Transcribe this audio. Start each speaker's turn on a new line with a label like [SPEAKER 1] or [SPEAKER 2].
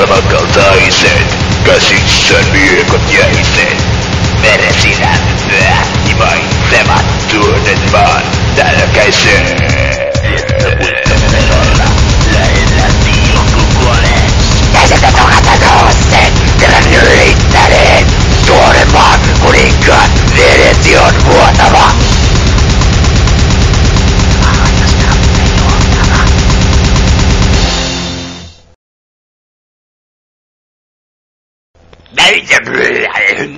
[SPEAKER 1] samankaltaiset, käsissään miekot jäiset. Veresinä imaitsevat tuonet vaan nälkäisen. Lähellä piilokukuolet. Käsitet ovat nousseet, 大丈夫。